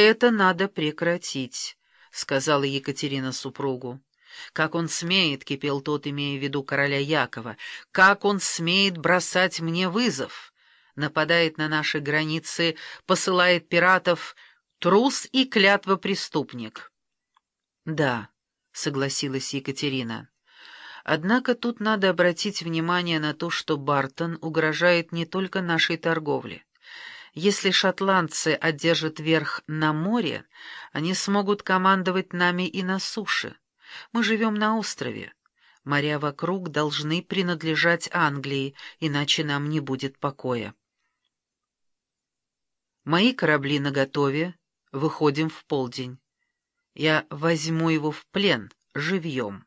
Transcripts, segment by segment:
«Это надо прекратить», — сказала Екатерина супругу. «Как он смеет», — кипел тот, имея в виду короля Якова, — «как он смеет бросать мне вызов, нападает на наши границы, посылает пиратов, трус и клятва преступник». «Да», — согласилась Екатерина. «Однако тут надо обратить внимание на то, что Бартон угрожает не только нашей торговле. Если шотландцы одержат верх на море, они смогут командовать нами и на суше. Мы живем на острове. Моря вокруг должны принадлежать Англии, иначе нам не будет покоя. Мои корабли наготове, выходим в полдень. Я возьму его в плен, живьем.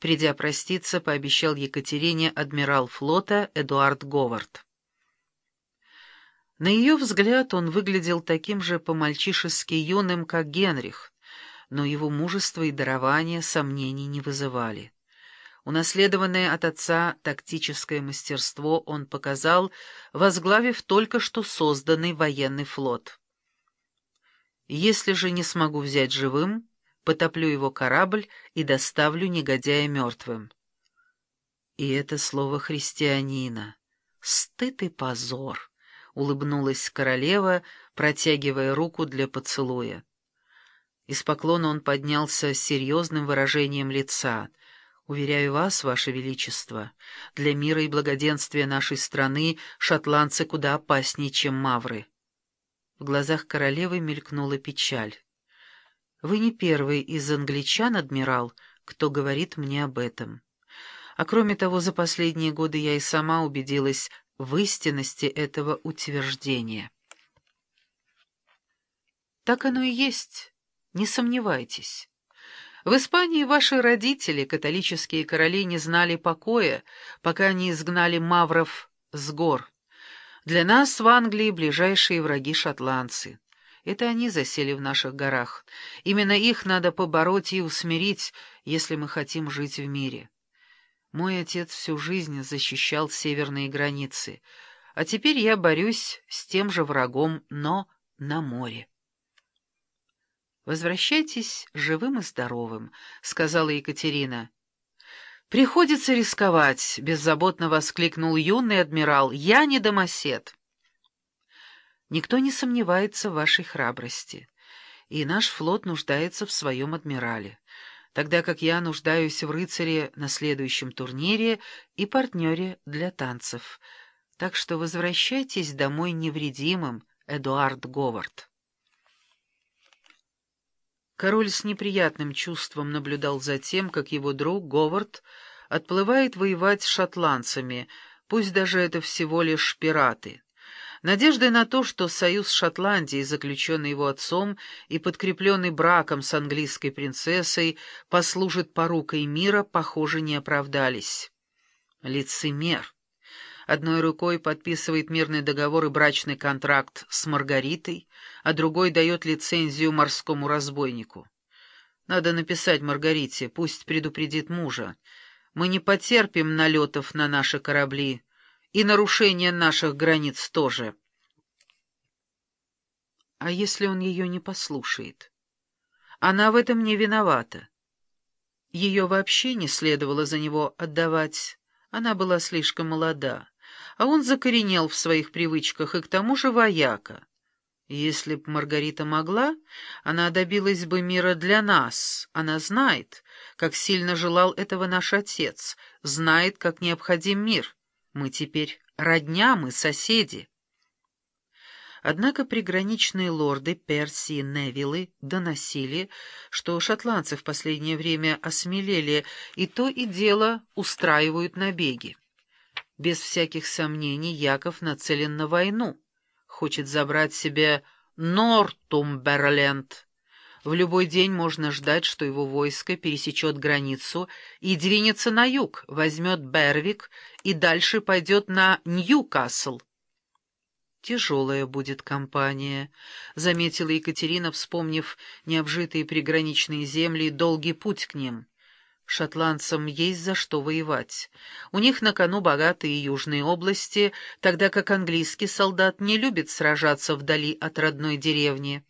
Придя проститься, пообещал Екатерине адмирал флота Эдуард Говард. На ее взгляд он выглядел таким же по-мальчишески юным, как Генрих, но его мужество и дарование сомнений не вызывали. Унаследованное от отца тактическое мастерство он показал, возглавив только что созданный военный флот. «Если же не смогу взять живым, потоплю его корабль и доставлю негодяя мертвым». И это слово христианина. Стыд и позор улыбнулась королева, протягивая руку для поцелуя. Из поклона он поднялся с серьезным выражением лица. «Уверяю вас, ваше величество, для мира и благоденствия нашей страны шотландцы куда опаснее, чем мавры». В глазах королевы мелькнула печаль. «Вы не первый из англичан, адмирал, кто говорит мне об этом. А кроме того, за последние годы я и сама убедилась в истинности этого утверждения. Так оно и есть, не сомневайтесь. В Испании ваши родители, католические короли, не знали покоя, пока не изгнали мавров с гор. Для нас в Англии ближайшие враги шотландцы. Это они засели в наших горах. Именно их надо побороть и усмирить, если мы хотим жить в мире. Мой отец всю жизнь защищал северные границы, а теперь я борюсь с тем же врагом, но на море. «Возвращайтесь живым и здоровым», — сказала Екатерина. «Приходится рисковать», — беззаботно воскликнул юный адмирал. «Я не домосед». «Никто не сомневается в вашей храбрости, и наш флот нуждается в своем адмирале тогда как я нуждаюсь в рыцаре на следующем турнире и партнере для танцев. Так что возвращайтесь домой невредимым, Эдуард Говард. Король с неприятным чувством наблюдал за тем, как его друг Говард отплывает воевать с шотландцами, пусть даже это всего лишь пираты надеждой на то, что союз Шотландии, заключенный его отцом и подкрепленный браком с английской принцессой, послужит порукой мира, похоже, не оправдались. Лицемер. Одной рукой подписывает мирный договор и брачный контракт с Маргаритой, а другой дает лицензию морскому разбойнику. Надо написать Маргарите, пусть предупредит мужа. Мы не потерпим налетов на наши корабли, и нарушение наших границ тоже. А если он ее не послушает? Она в этом не виновата. Ее вообще не следовало за него отдавать, она была слишком молода, а он закоренел в своих привычках и к тому же вояка. Если б Маргарита могла, она добилась бы мира для нас. Она знает, как сильно желал этого наш отец, знает, как необходим мир. Мы теперь родня, мы соседи. Однако приграничные лорды Персии и Невиллы доносили, что шотландцы в последнее время осмелели и то и дело устраивают набеги. Без всяких сомнений Яков нацелен на войну, хочет забрать себе Нортумберленд, в любой день можно ждать, что его войско пересечет границу и двинется на юг, возьмет Бервик и дальше пойдет на Ньюкасл. «Тяжелая будет компания», — заметила Екатерина, вспомнив необжитые приграничные земли и долгий путь к ним. Шотландцам есть за что воевать. У них на кону богатые южные области, тогда как английский солдат не любит сражаться вдали от родной деревни.